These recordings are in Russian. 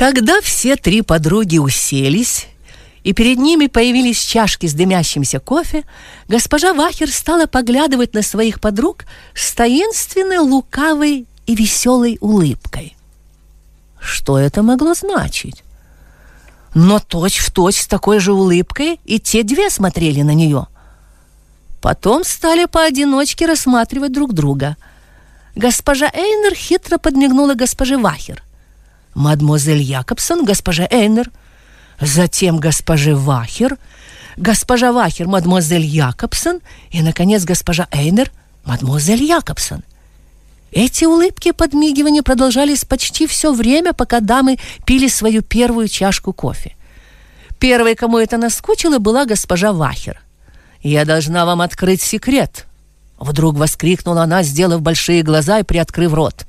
Когда все три подруги уселись, и перед ними появились чашки с дымящимся кофе, госпожа Вахер стала поглядывать на своих подруг с таинственной, лукавой и веселой улыбкой. Что это могло значить? Но точь-в-точь точь с такой же улыбкой и те две смотрели на нее. Потом стали поодиночке рассматривать друг друга. Госпожа Эйнер хитро подмигнула госпоже Вахер. Мадмуазель Якобсон, госпожа Эйнер. Затем госпоже Вахер, госпожа Вахер, мадмуазель Якобсон и, наконец, госпожа Эйнер, мадмуазель Якобсон. Эти улыбки и подмигивания продолжались почти все время, пока дамы пили свою первую чашку кофе. Первой, кому это наскучило, была госпожа Вахер. «Я должна вам открыть секрет», — вдруг воскликнула она, сделав большие глаза и приоткрыв рот.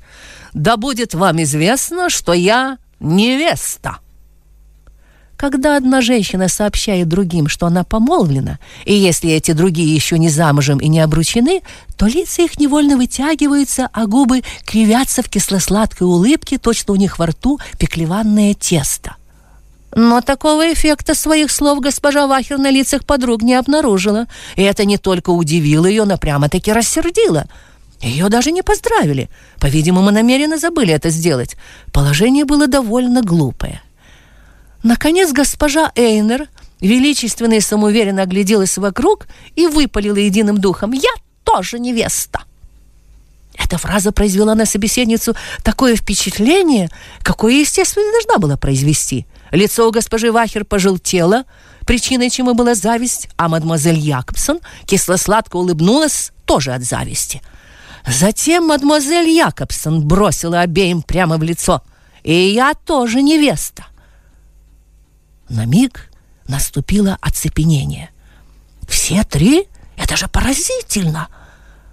«Да будет вам известно, что я невеста». Когда одна женщина сообщает другим, что она помолвлена, и если эти другие еще не замужем и не обручены, то лица их невольно вытягиваются, а губы кривятся в кисло-сладкой улыбке, точно у них во рту пеклеванное тесто. Но такого эффекта своих слов госпожа Вахер на лицах подруг не обнаружила. И это не только удивило ее, но прямо-таки рассердило. Ее даже не поздравили. По-видимому, намеренно забыли это сделать. Положение было довольно глупое. Наконец госпожа Эйнер величественно и самоуверенно огляделась вокруг и выпалила единым духом «Я тоже невеста!» Эта фраза произвела на собеседницу такое впечатление, какое, естественно, должна была произвести. Лицо у госпожи Вахер пожелтело, причиной чему была зависть, а мадемуазель Якобсон кисло-сладко улыбнулась тоже от зависти. Затем мадемуазель Якобсон бросила обеим прямо в лицо. «И я тоже невеста!» На миг наступило оцепенение. Все три? Это же поразительно!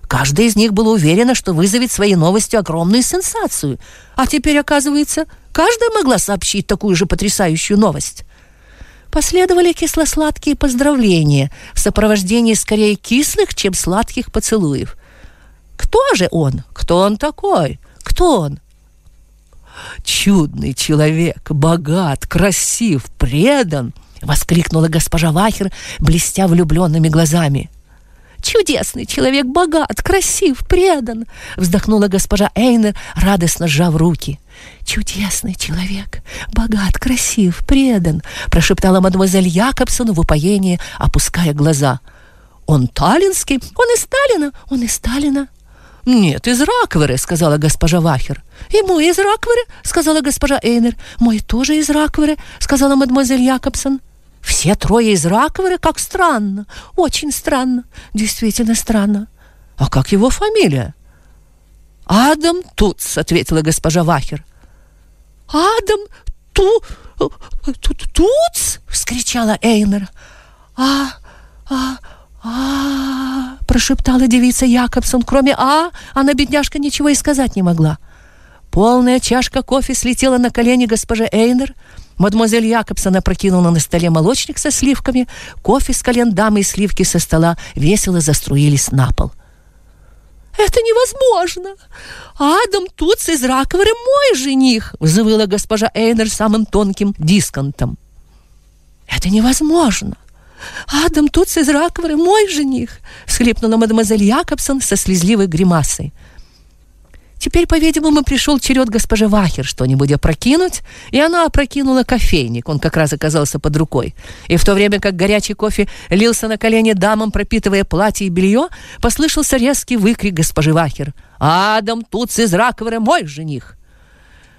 Каждая из них была уверена, что вызовет своей новостью огромную сенсацию. А теперь, оказывается, каждая могла сообщить такую же потрясающую новость. Последовали кисло-сладкие поздравления в сопровождении скорее кислых, чем сладких поцелуев. Кто же он? Кто он такой? Кто он? чудный человек, богат, красив, предан!» — воскликнула госпожа Вахер, блестя влюбленными глазами. «Чудесный человек, богат, красив, предан!» — вздохнула госпожа Эйнер, радостно сжав руки. «Чудесный человек, богат, красив, предан!» — прошептала мадемуазель Якобсон в упоении, опуская глаза. «Он таллинский? Он из Сталина? Он из Сталина!» «Нет, из Ракверы», — сказала госпожа Вахер. «И мой из Ракверы», — сказала госпожа Эйнер. «Мой тоже из Ракверы», — сказала мадемуазель Якобсон. «Все трое из Ракверы? Как странно! Очень странно! Действительно странно! А как его фамилия?» «Адам Туц», — ответила госпожа Вахер. «Адам Ту... Туц?» — вскричала Эйнер. «А... а... а...» прошептала девица Якобсон. Кроме «а», она, бедняжка, ничего и сказать не могла. Полная чашка кофе слетела на колени госпожи Эйнер. Мадемуазель Якобсон опрокинула на столе молочник со сливками. Кофе с колен дамы и сливки со стола весело заструились на пол. «Это невозможно! Адам Туц из Раковары мой жених!» взвыла госпожа Эйнер самым тонким дисконтом. «Это невозможно! «Адам тут из Раквары, мой жених!» — всхлипнула мадемуазель Якобсон со слезливой гримасой. Теперь, по-видимому, пришел черед госпожи Вахер что-нибудь опрокинуть, и она опрокинула кофейник, он как раз оказался под рукой. И в то время, как горячий кофе лился на колени дамам, пропитывая платье и белье, послышался резкий выкрик госпожи Вахер. «Адам тут из Раковары мой жених!»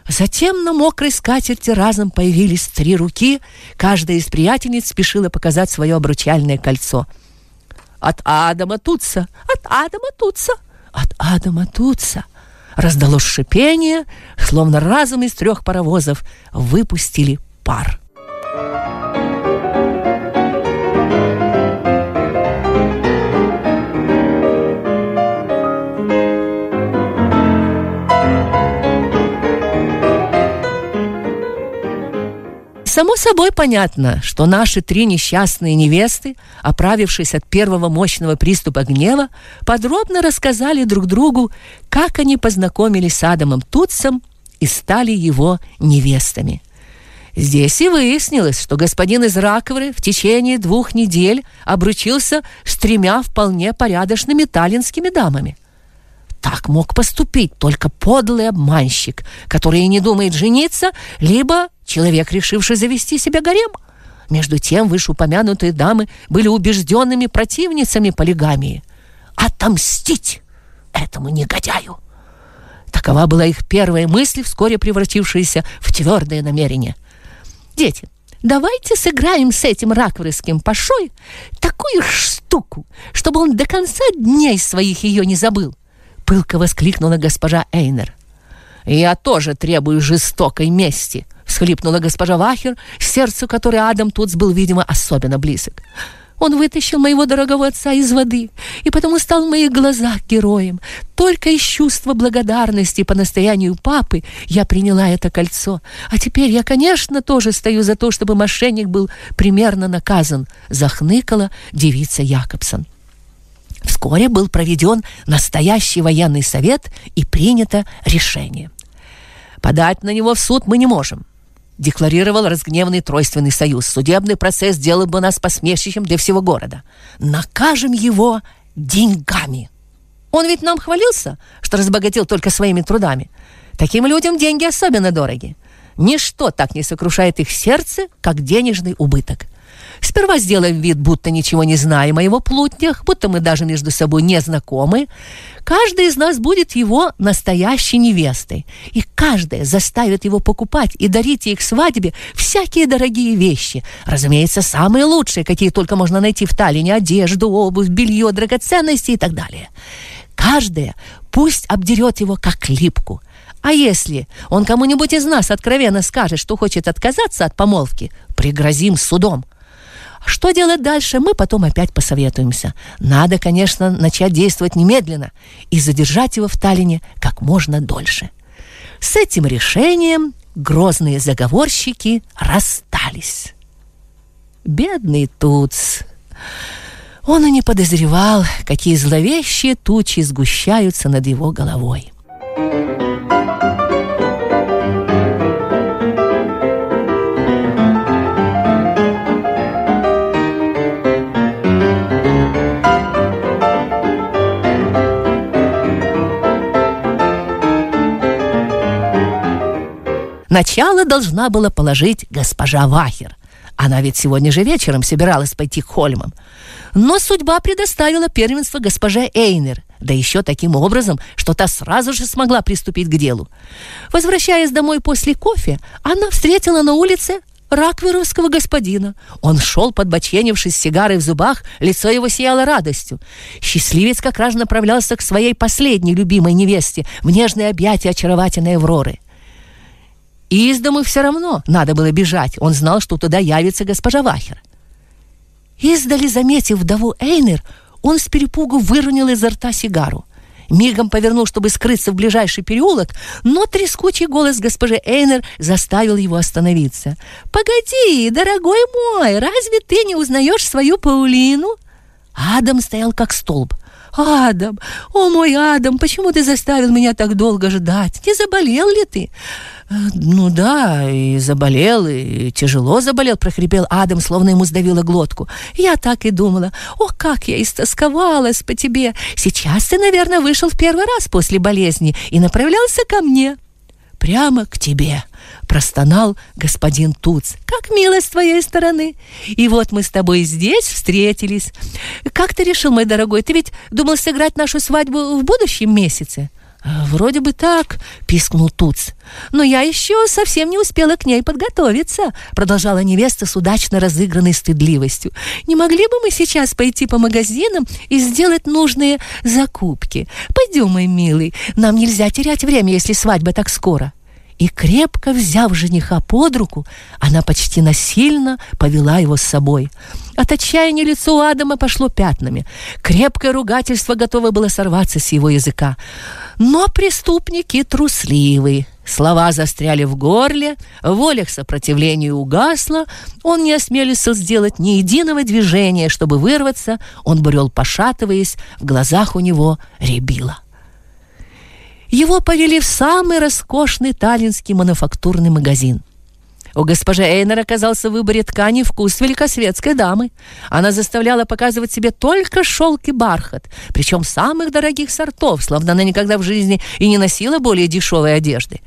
Затем на мокрой скатерти разом появились три руки. Каждая из приятельниц спешила показать свое обручальное кольцо. «От Адама Тутса! От Адама Тутса! От Адама Тутса!» Раздалось шипение, словно разом из трех паровозов выпустили пар. Само собой понятно, что наши три несчастные невесты, оправившись от первого мощного приступа гнева, подробно рассказали друг другу, как они познакомились с Адамом Тутсом и стали его невестами. Здесь и выяснилось, что господин из Раковры в течение двух недель обручился с тремя вполне порядочными таллинскими дамами. Так мог поступить только подлый обманщик, который не думает жениться, либо человек, решивший завести себе гарем. Между тем вышеупомянутые дамы были убежденными противницами полигамии. Отомстить этому негодяю! Такова была их первая мысль, вскоре превратившаяся в твердое намерение. Дети, давайте сыграем с этим ракварским пашой такую штуку, чтобы он до конца дней своих ее не забыл. Пылко воскликнула госпожа Эйнер. «Я тоже требую жестокой мести», — всхлипнула госпожа Вахер, сердцу которой Адам Туц был, видимо, особенно близок. Он вытащил моего дорогого отца из воды и потому стал в моих глазах героем. Только из чувства благодарности по настоянию папы я приняла это кольцо. А теперь я, конечно, тоже стою за то, чтобы мошенник был примерно наказан, захныкала девица Якобсон. Вскоре был проведен настоящий военный совет и принято решение. Подать на него в суд мы не можем декларировал разгневанный Тройственный союз. Судебный процесс сделал бы нас посмешищем для всего города. Накажем его деньгами. Он ведь нам хвалился, что разбогател только своими трудами. Таким людям деньги особенно дороги. Ничто так не сокрушает их сердце, как денежный убыток. Сперва сделаем вид, будто ничего не знаем о его плутнях, будто мы даже между собой не знакомы. Каждый из нас будет его настоящей невестой. И каждая заставит его покупать и дарить ей к свадьбе всякие дорогие вещи. Разумеется, самые лучшие, какие только можно найти в Таллине. Одежду, обувь, белье, драгоценности и так далее. Каждая пусть обдерет его как липку. А если он кому-нибудь из нас откровенно скажет, что хочет отказаться от помолвки, пригрозим судом. Что делать дальше, мы потом опять посоветуемся. Надо, конечно, начать действовать немедленно и задержать его в Таллине как можно дольше. С этим решением грозные заговорщики расстались. Бедный Туц. Он и не подозревал, какие зловещие тучи сгущаются над его головой. Начало должна была положить госпожа Вахер. Она ведь сегодня же вечером собиралась пойти к Хольмам. Но судьба предоставила первенство госпоже Эйнер, да еще таким образом, что та сразу же смогла приступить к делу. Возвращаясь домой после кофе, она встретила на улице ракверовского господина. Он шел, подбоченившись сигарой в зубах, лицо его сияло радостью. Счастливец как раз направлялся к своей последней любимой невесте в нежное объятие очаровательной Авроры. Из дому все равно надо было бежать. Он знал, что туда явится госпожа Вахер. Издали, заметив вдову Эйнер, он с перепугу выронил изо рта сигару. Мигом повернул, чтобы скрыться в ближайший переулок, но трескучий голос госпожи Эйнер заставил его остановиться. «Погоди, дорогой мой, разве ты не узнаешь свою Паулину?» Адам стоял как столб. «Адам, о мой Адам, почему ты заставил меня так долго ждать? Не заболел ли ты?» «Э, «Ну да, и заболел, и тяжело заболел», — прохрипел Адам, словно ему сдавило глотку. «Я так и думала. О, как я истосковалась по тебе! Сейчас ты, наверное, вышел в первый раз после болезни и направлялся ко мне» прямо к тебе», — простонал господин Туц. «Как мило с твоей стороны! И вот мы с тобой здесь встретились. Как ты решил, мой дорогой, ты ведь думал сыграть нашу свадьбу в будущем месяце?» «Вроде бы так», — пискнул Туц. «Но я еще совсем не успела к ней подготовиться», — продолжала невеста с удачно разыгранной стыдливостью. «Не могли бы мы сейчас пойти по магазинам и сделать нужные закупки? Пойдем, мой милый, нам нельзя терять время, если свадьба так скоро» и, крепко взяв жениха под руку, она почти насильно повела его с собой. От отчаяния лицо у Адама пошло пятнами. Крепкое ругательство готово было сорваться с его языка. Но преступники трусливы. Слова застряли в горле, воля к сопротивлению угасла, он не осмелился сделать ни единого движения, чтобы вырваться, он брел пошатываясь, в глазах у него рябило. Его повели в самый роскошный таллинский мануфактурный магазин. У госпожи Эйнер оказался в выборе ткани вкус великосветской дамы. Она заставляла показывать себе только шелк и бархат, причем самых дорогих сортов, словно она никогда в жизни и не носила более дешевой одежды.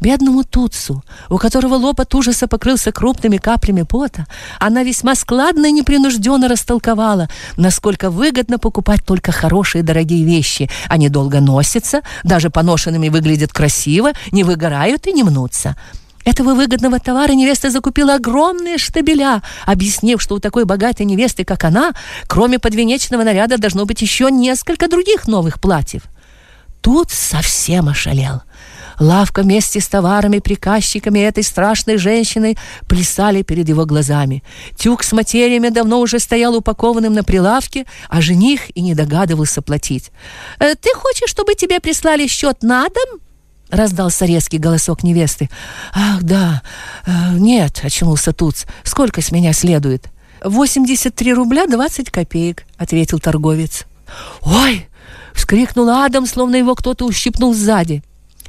Бедному Туцу, у которого лоб от ужаса покрылся крупными каплями пота, она весьма складно и непринужденно растолковала, насколько выгодно покупать только хорошие дорогие вещи. Они долго носятся, даже поношенными выглядят красиво, не выгорают и не мнутся. Этого выгодного товара невеста закупила огромные штабеля, объяснив, что у такой богатой невесты, как она, кроме подвенечного наряда должно быть еще несколько других новых платьев. Тут совсем ошалел. Лавка вместе с товарами, приказчиками этой страшной женщины плясали перед его глазами. Тюк с материями давно уже стоял упакованным на прилавке, а жених и не догадывался платить. «Э, «Ты хочешь, чтобы тебе прислали счет на дом?» — раздался резкий голосок невесты. «Ах, да. Э, нет», — очнулся Туц. «Сколько с меня следует?» «Восемьдесят три рубля двадцать копеек», — ответил торговец. «Ой!» — вскрикнул Адам, словно его кто-то ущипнул сзади.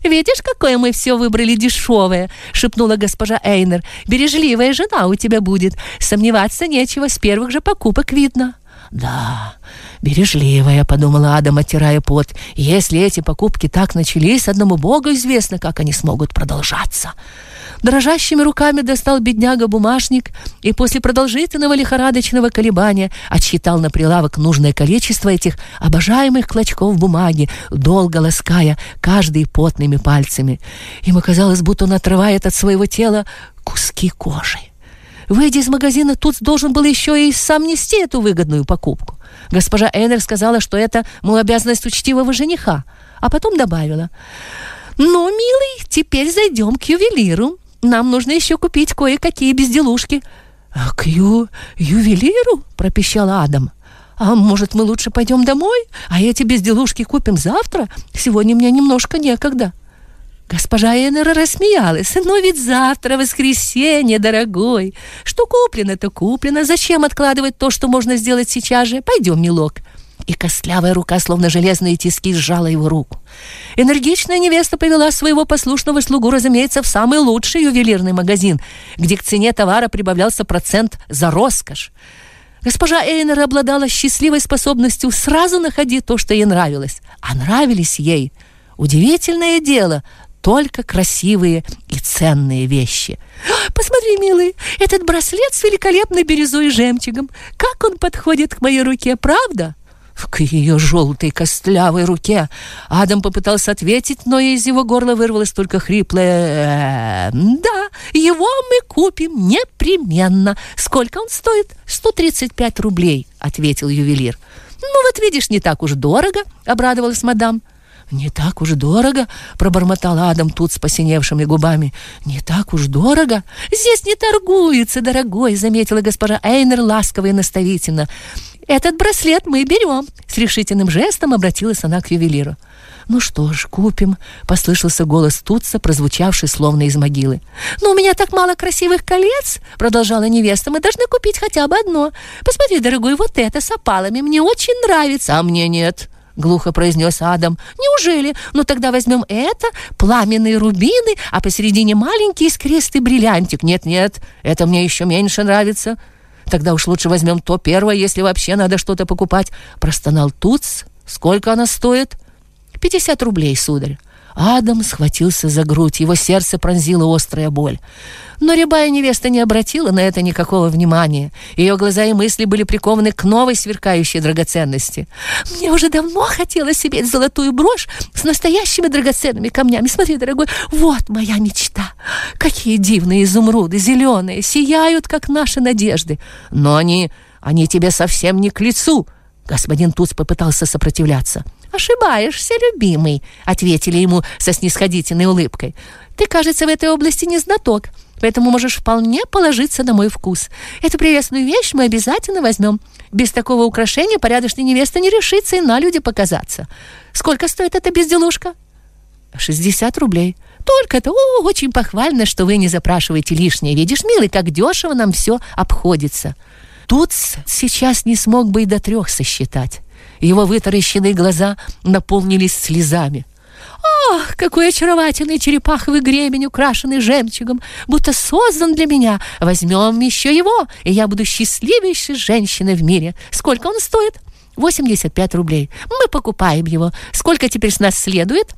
«Видишь, какое мы все выбрали дешевое!» — шепнула госпожа Эйнер. «Бережливая жена у тебя будет. Сомневаться нечего, с первых же покупок видно». «Да, бережливая», — подумала Адам, оттирая пот. «Если эти покупки так начались, одному Богу известно, как они смогут продолжаться». Дрожащими руками достал бедняга бумажник и после продолжительного лихорадочного колебания отсчитал на прилавок нужное количество этих обожаемых клочков бумаги, долго лаская каждый потными пальцами. Ему казалось, будто он отрывает от своего тела куски кожи. Выйдя из магазина, тут должен был еще и сам нести эту выгодную покупку. Госпожа Эннер сказала, что это, мол, обязанность учтивого жениха, а потом добавила, «Ну, милый, теперь зайдем к ювелиру. Нам нужно еще купить кое-какие безделушки». «А «К ю... ювелиру?» — пропищал Адам. «А может, мы лучше пойдем домой, а эти безделушки купим завтра? Сегодня мне немножко некогда». Госпожа Эннер рассмеялась. «Но ведь завтра воскресенье, дорогой. Что куплено, то куплено. Зачем откладывать то, что можно сделать сейчас же? Пойдем, милок» и костлявая рука, словно железные тиски, сжала его руку. Энергичная невеста повела своего послушного слугу, разумеется, в самый лучший ювелирный магазин, где к цене товара прибавлялся процент за роскошь. Госпожа Эйнер обладала счастливой способностью сразу находить то, что ей нравилось. А нравились ей, удивительное дело, только красивые и ценные вещи. «Посмотри, милый, этот браслет с великолепной бирюзой и жемчугом. Как он подходит к моей руке, правда?» к ее желтой костлявой руке. Адам попытался ответить, но из его горла вырвалось только хриплое «Да, его мы купим непременно. Сколько он стоит?» «135 рублей», — ответил ювелир. «Ну вот видишь, не так уж дорого», — обрадовалась мадам. «Не так уж дорого», — пробормотал Адам тут с посиневшими губами. «Не так уж дорого?» «Здесь не торгуется, дорогой», — заметила госпожа Эйнер ласково и наставительно. «Этот браслет мы берем», — с решительным жестом обратилась она к ювелиру. «Ну что ж, купим», — послышался голос Тутса, прозвучавший словно из могилы. «Но у меня так мало красивых колец», — продолжала невеста, «мы должны купить хотя бы одно. Посмотри, дорогой, вот это с опалами мне очень нравится, а мне нет», — глухо произнес Адам. «Неужели? Ну тогда возьмем это, пламенные рубины, а посередине маленький искристый бриллиантик. Нет-нет, это мне еще меньше нравится». Тогда уж лучше возьмем то первое, если вообще надо что-то покупать. Простонал Туц. Сколько она стоит? Пятьдесят рублей, сударь. Адам схватился за грудь, его сердце пронзила острая боль. Но рябая невеста не обратила на это никакого внимания. Ее глаза и мысли были прикованы к новой сверкающей драгоценности. «Мне уже давно хотелось иметь золотую брошь с настоящими драгоценными камнями. Смотри, дорогой, вот моя мечта. Какие дивные изумруды, зеленые, сияют, как наши надежды. Но они, они тебе совсем не к лицу». Господин Туц попытался сопротивляться. «Ошибаешься, любимый», — ответили ему со снисходительной улыбкой. «Ты, кажется, в этой области не знаток, поэтому можешь вполне положиться на мой вкус. Эту прелестную вещь мы обязательно возьмем. Без такого украшения порядочная невеста не решится и на люди показаться. Сколько стоит эта безделушка?» «Шестьдесят рублей». Только это о, очень похвально, что вы не запрашиваете лишнее. Видишь, милый, как дешево нам все обходится. Тут сейчас не смог бы и до трех сосчитать. Его вытаращенные глаза наполнились слезами. Ох, какой очаровательный черепаховый гребень, украшенный жемчугом, будто создан для меня. Возьмем еще его, и я буду счастливейшей женщиной в мире. Сколько он стоит? 85 рублей. Мы покупаем его. Сколько теперь с нас следует?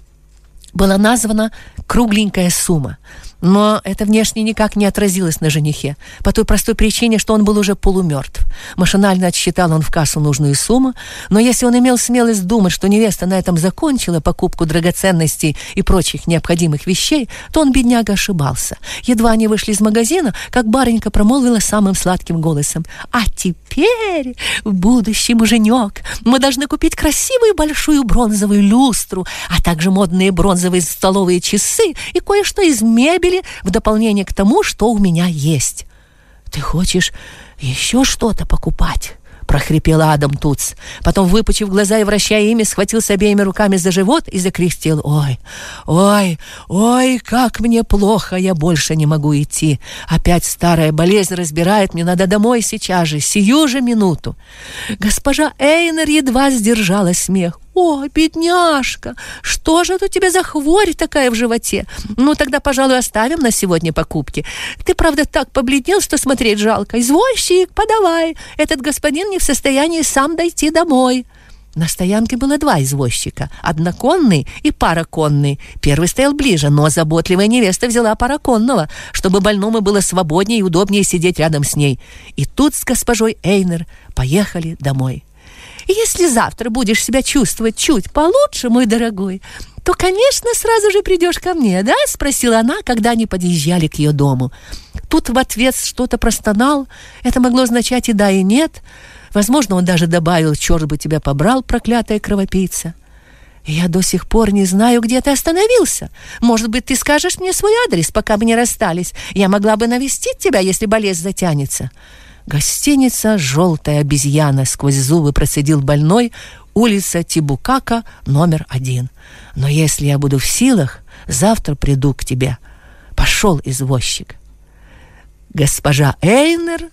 Была названа кругленькая сумма. Но это внешне никак не отразилось на женихе, по той простой причине, что он был уже полумертв. Машинально отсчитал он в кассу нужную сумму, но если он имел смелость думать, что невеста на этом закончила покупку драгоценностей и прочих необходимых вещей, то он, бедняга, ошибался. Едва они вышли из магазина, как барынька промолвила самым сладким голосом. «А теперь, в будущем муженек, мы должны купить красивую большую бронзовую люстру, а также модные бронзовые столовые часы и кое-что из мебели, мебели в дополнение к тому, что у меня есть. Ты хочешь еще что-то покупать? прохрипел Адам Туц. Потом, выпучив глаза и вращая ими, схватился обеими руками за живот и закряхтел. «Ой, ой, ой, как мне плохо, я больше не могу идти. Опять старая болезнь разбирает, мне надо домой сейчас же, сию же минуту». Госпожа Эйнер едва сдержала смех. «О, бедняжка, что же это у тебя за хворь такая в животе? Ну, тогда, пожалуй, оставим на сегодня покупки. Ты, правда, так побледнел, что смотреть жалко. Извозчик, подавай, этот господин не в состоянии сам дойти домой». На стоянке было два извозчика, одноконный и параконный. Первый стоял ближе, но заботливая невеста взяла параконного, чтобы больному было свободнее и удобнее сидеть рядом с ней. И тут с госпожой Эйнер поехали домой. Если завтра будешь себя чувствовать чуть получше, мой дорогой, то, конечно, сразу же придешь ко мне, да?» — спросила она, когда они подъезжали к ее дому. Тут в ответ что-то простонал. Это могло означать и да, и нет. Возможно, он даже добавил «Черт бы тебя побрал, проклятая кровопийца». «Я до сих пор не знаю, где ты остановился. Может быть, ты скажешь мне свой адрес, пока мы не расстались. Я могла бы навестить тебя, если болезнь затянется». Гостиница «Желтая обезьяна» сквозь зубы процедил больной, улица Тибукака, номер один. Но если я буду в силах, завтра приду к тебе. Пошел извозчик. Госпожа Эйнер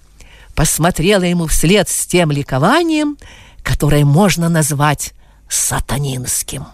посмотрела ему вслед с тем ликованием, которое можно назвать сатанинским.